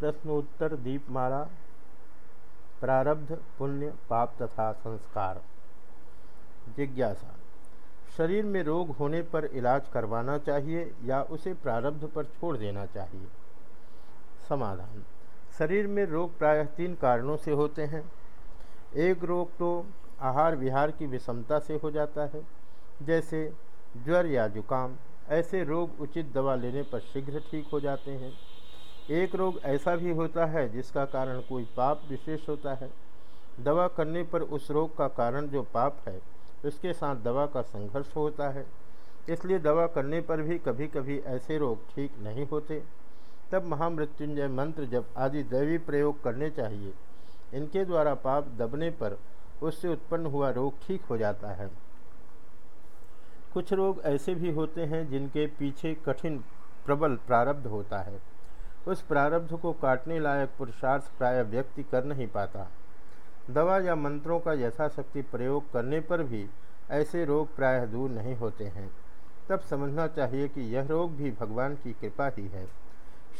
प्रश्नोत्तर दीपमाला, प्रारब्ध, पुण्य, पाप तथा संस्कार। जिज्ञासा, शरीर में रोग होने पर इलाज करवाना चाहिए या उसे प्रारब्ध पर छोड़ देना चाहिए? समाधान, शरीर में रोग प्रायः तीन कारणों से होते हैं। एक रोग तो आहार विहार की विषमता से हो जाता है, जैसे ज्वर या जुकाम। ऐसे रोग उचित दवा लेने पर शीघ्र ठीक हो जाते हैं। एक रोग ऐसा भी होता है जिसका कारण कोई पाप विशेष होता है। दवा करने पर उस रोग का कारण जो पाप है, उसके साथ दवा का संघर्ष होता है। इसलिए दवा करने पर भी कभी कभी ऐसे रोग ठीक नहीं होते। तब महामृत्युंजय मंत्र जब आदि दैवी प्रयोग करने चाहिए, इनके द्वारा पाप दबने पर उससे उत्पन्न हुआ रोग ठीक हो जाता है। कुछ रोग ऐसे भी होते हैं जिनके पीछे कठिन प्रबल प्रारब्ध होता है। उस प्रारब्ध को काटने लायक पुरुषार्थ प्राय व्यक्ति कर नहीं पाता। दवा या मंत्रों का यथाशक्ति प्रयोग करने पर भी ऐसे रोग प्रायः दूर नहीं होते हैं। तब समझना चाहिए कि यह रोग भी भगवान की कृपा ही है।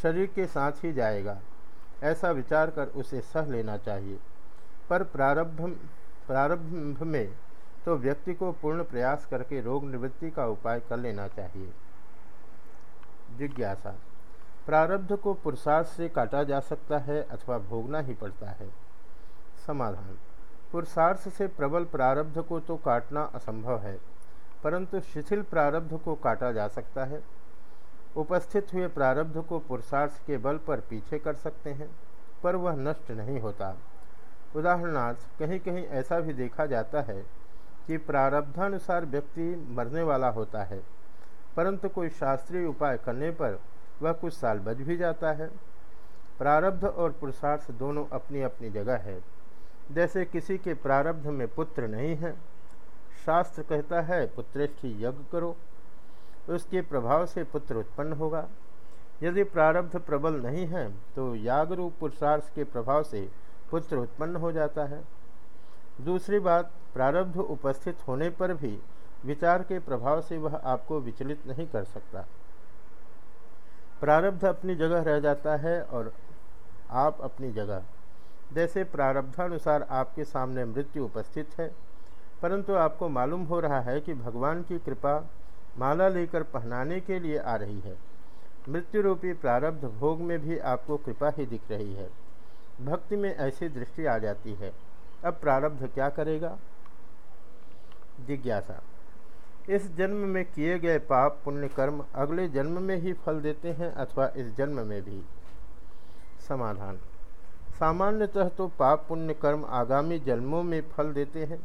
शरीर के साथ ही जाएगा। ऐसा विचार कर उसे सह लेना चाहिए। पर प्रारब्ध प्रारंभ में तो व्यक्ति को पूर्ण प्रयास करके रोग निवृत्ति का उपाय कर लेना चाहिए। जिज्ञासा। प्रारब्ध को पुरुषार्थ से काटा जा सकता है अथवा भोगना ही पड़ता है। समाधान। पुरुषार्थ से प्रबल प्रारब्ध को तो काटना असंभव है, परंतु शिथिल प्रारब्ध को काटा जा सकता है। उपस्थित हुए प्रारब्ध को पुरुषार्थ के बल पर पीछे कर सकते हैं, पर वह नष्ट नहीं होता। उदाहरणार्थ कहीं कहीं ऐसा भी देखा जाता है कि प्रारब्धानुसार व्यक्ति मरने वाला होता है, परंतु कोई शास्त्रीय उपाय करने पर वह कुछ साल बच भी जाता है। प्रारब्ध और पुरुषार्थ दोनों अपनी अपनी जगह है। जैसे किसी के प्रारब्ध में पुत्र नहीं है, शास्त्र कहता है पुत्रेष्ठि यज्ञ करो। उसके प्रभाव से पुत्र उत्पन्न होगा। यदि प्रारब्ध प्रबल नहीं है तो याग रूप पुरुषार्थ के प्रभाव से पुत्र उत्पन्न हो जाता है। दूसरी बात, प्रारब्ध उपस्थित होने पर भी विचार के प्रभाव से वह आपको विचलित नहीं कर सकता। प्रारब्ध अपनी जगह रह जाता है और आप अपनी जगह। जैसे प्रारब्धानुसार आपके सामने मृत्यु उपस्थित है, परंतु आपको मालूम हो रहा है कि भगवान की कृपा माला लेकर पहनाने के लिए आ रही है। मृत्यु रूपी प्रारब्ध भोग में भी आपको कृपा ही दिख रही है। भक्ति में ऐसी दृष्टि आ जाती है। अब प्रारब्ध क्या करेगा? जिज्ञासा। इस जन्म में किए गए पाप पुण्य कर्म अगले जन्म में ही फल देते हैं अथवा इस जन्म में भी। समाधान। सामान्यतः तो पाप पुण्य कर्म आगामी जन्मों में फल देते हैं,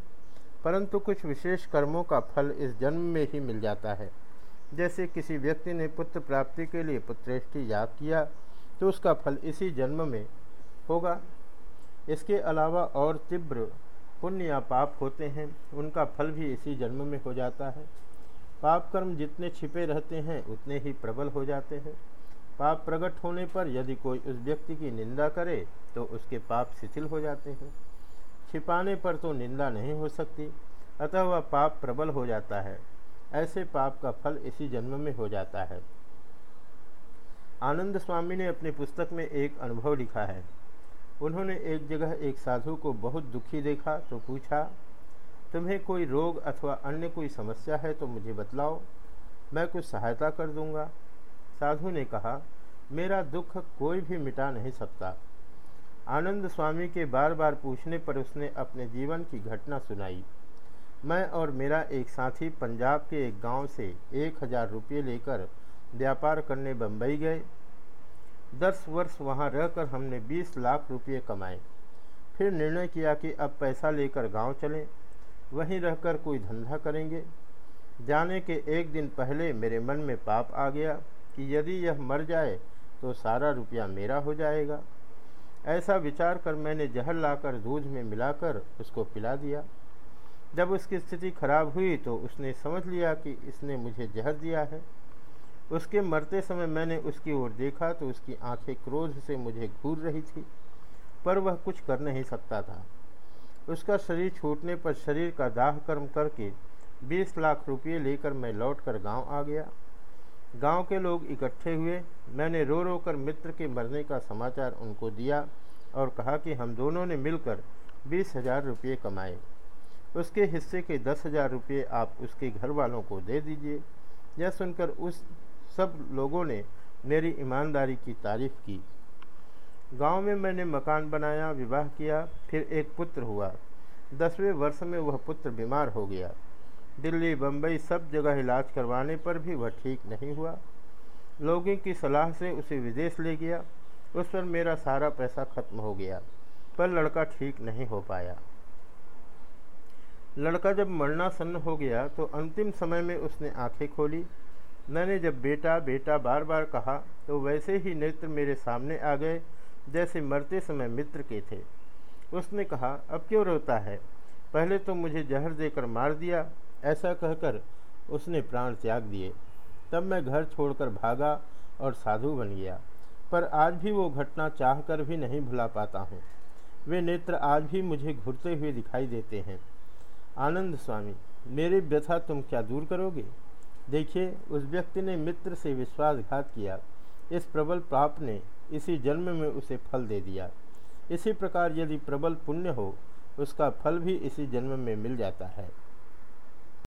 परंतु कुछ विशेष कर्मों का फल इस जन्म में ही मिल जाता है। जैसे किसी व्यक्ति ने पुत्र प्राप्ति के लिए पुत्रेष्टि याद किया तो उसका फल इसी जन्म में होगा। इसके अलावा और तीव्र पुण्य या पाप होते हैं, उनका फल भी इसी जन्म में हो जाता है। पाप कर्म जितने छिपे रहते हैं, उतने ही प्रबल हो जाते हैं। पाप प्रकट होने पर यदि कोई उस व्यक्ति की निंदा करे तो उसके पाप शिथिल हो जाते हैं। छिपाने पर तो निंदा नहीं हो सकती, अतः वह पाप प्रबल हो जाता है। ऐसे पाप का फल इसी जन्म में हो जाता है। आनंद स्वामी ने अपनी पुस्तक में एक अनुभव लिखा है। उन्होंने एक जगह एक साधु को बहुत दुखी देखा तो पूछा, तुम्हें कोई रोग अथवा अन्य कोई समस्या है तो मुझे बतलाओ, मैं कुछ सहायता कर दूँगा। साधु ने कहा, मेरा दुख कोई भी मिटा नहीं सकता। आनंद स्वामी के बार बार पूछने पर उसने अपने जीवन की घटना सुनाई। मैं और मेरा एक साथी पंजाब के एक गाँव से एक हज़ार रुपये लेकर व्यापार करने बम्बई गए। दस वर्ष वहाँ रहकर हमने बीस लाख रुपये कमाए। फिर निर्णय किया कि अब पैसा लेकर गाँव चलें। वहीं रहकर कोई धंधा करेंगे। जाने के एक दिन पहले मेरे मन में पाप आ गया कि यदि यह मर जाए तो सारा रुपया मेरा हो जाएगा। ऐसा विचार कर मैंने जहर लाकर दूध में मिलाकर उसको पिला दिया। जब उसकी स्थिति खराब हुई तो उसने समझ लिया कि इसने मुझे जहर दिया है। उसके मरते समय मैंने उसकी ओर देखा तो उसकी आँखें क्रोध से मुझे घूर रही थी, पर वह कुछ कर नहीं सकता था। उसका शरीर छूटने पर शरीर का दाह कर्म करके बीस लाख रुपये लेकर मैं लौटकर गाँव आ गया। गाँव के लोग इकट्ठे हुए, मैंने रो रो कर मित्र के मरने का समाचार उनको दिया और कहा कि हम दोनों ने मिलकर बीस हज़ार रुपये कमाए। उसके हिस्से के दस हज़ार रुपये आप उसके घर वालों को दे दीजिए। यह सुनकर उस सब लोगों ने मेरी ईमानदारी की तारीफ़ की। गाँव में मैंने मकान बनाया, विवाह किया, फिर एक पुत्र हुआ। दसवें वर्ष में वह पुत्र बीमार हो गया। दिल्ली बम्बई सब जगह इलाज करवाने पर भी वह ठीक नहीं हुआ। लोगों की सलाह से उसे विदेश ले गया। उस पर मेरा सारा पैसा खत्म हो गया, पर लड़का ठीक नहीं हो पाया। लड़का जब मरना सन्न हो गया तो अंतिम समय में उसने आँखें खोली। मैंने जब बेटा बेटा बार बार कहा तो वैसे ही नेत्र मेरे सामने आ गए, जैसे मरते समय मित्र के थे। उसने कहा, अब क्यों रोता है? पहले तो मुझे जहर देकर मार दिया। ऐसा कहकर उसने प्राण त्याग दिए। तब मैं घर छोड़कर भागा और साधु बन गया। पर आज भी वो घटना चाह कर भी नहीं भुला पाता हूँ। वे नेत्र आज भी मुझे घुरते हुए दिखाई देते हैं। आनंद स्वामी, मेरी व्यथा तुम क्या दूर करोगे? देखिए, उस व्यक्ति ने मित्र से विश्वासघात किया। इस प्रबल पाप ने इसी जन्म में उसे फल दे दिया। इसी प्रकार यदि प्रबल पुण्य हो, उसका फल भी इसी जन्म में मिल जाता है।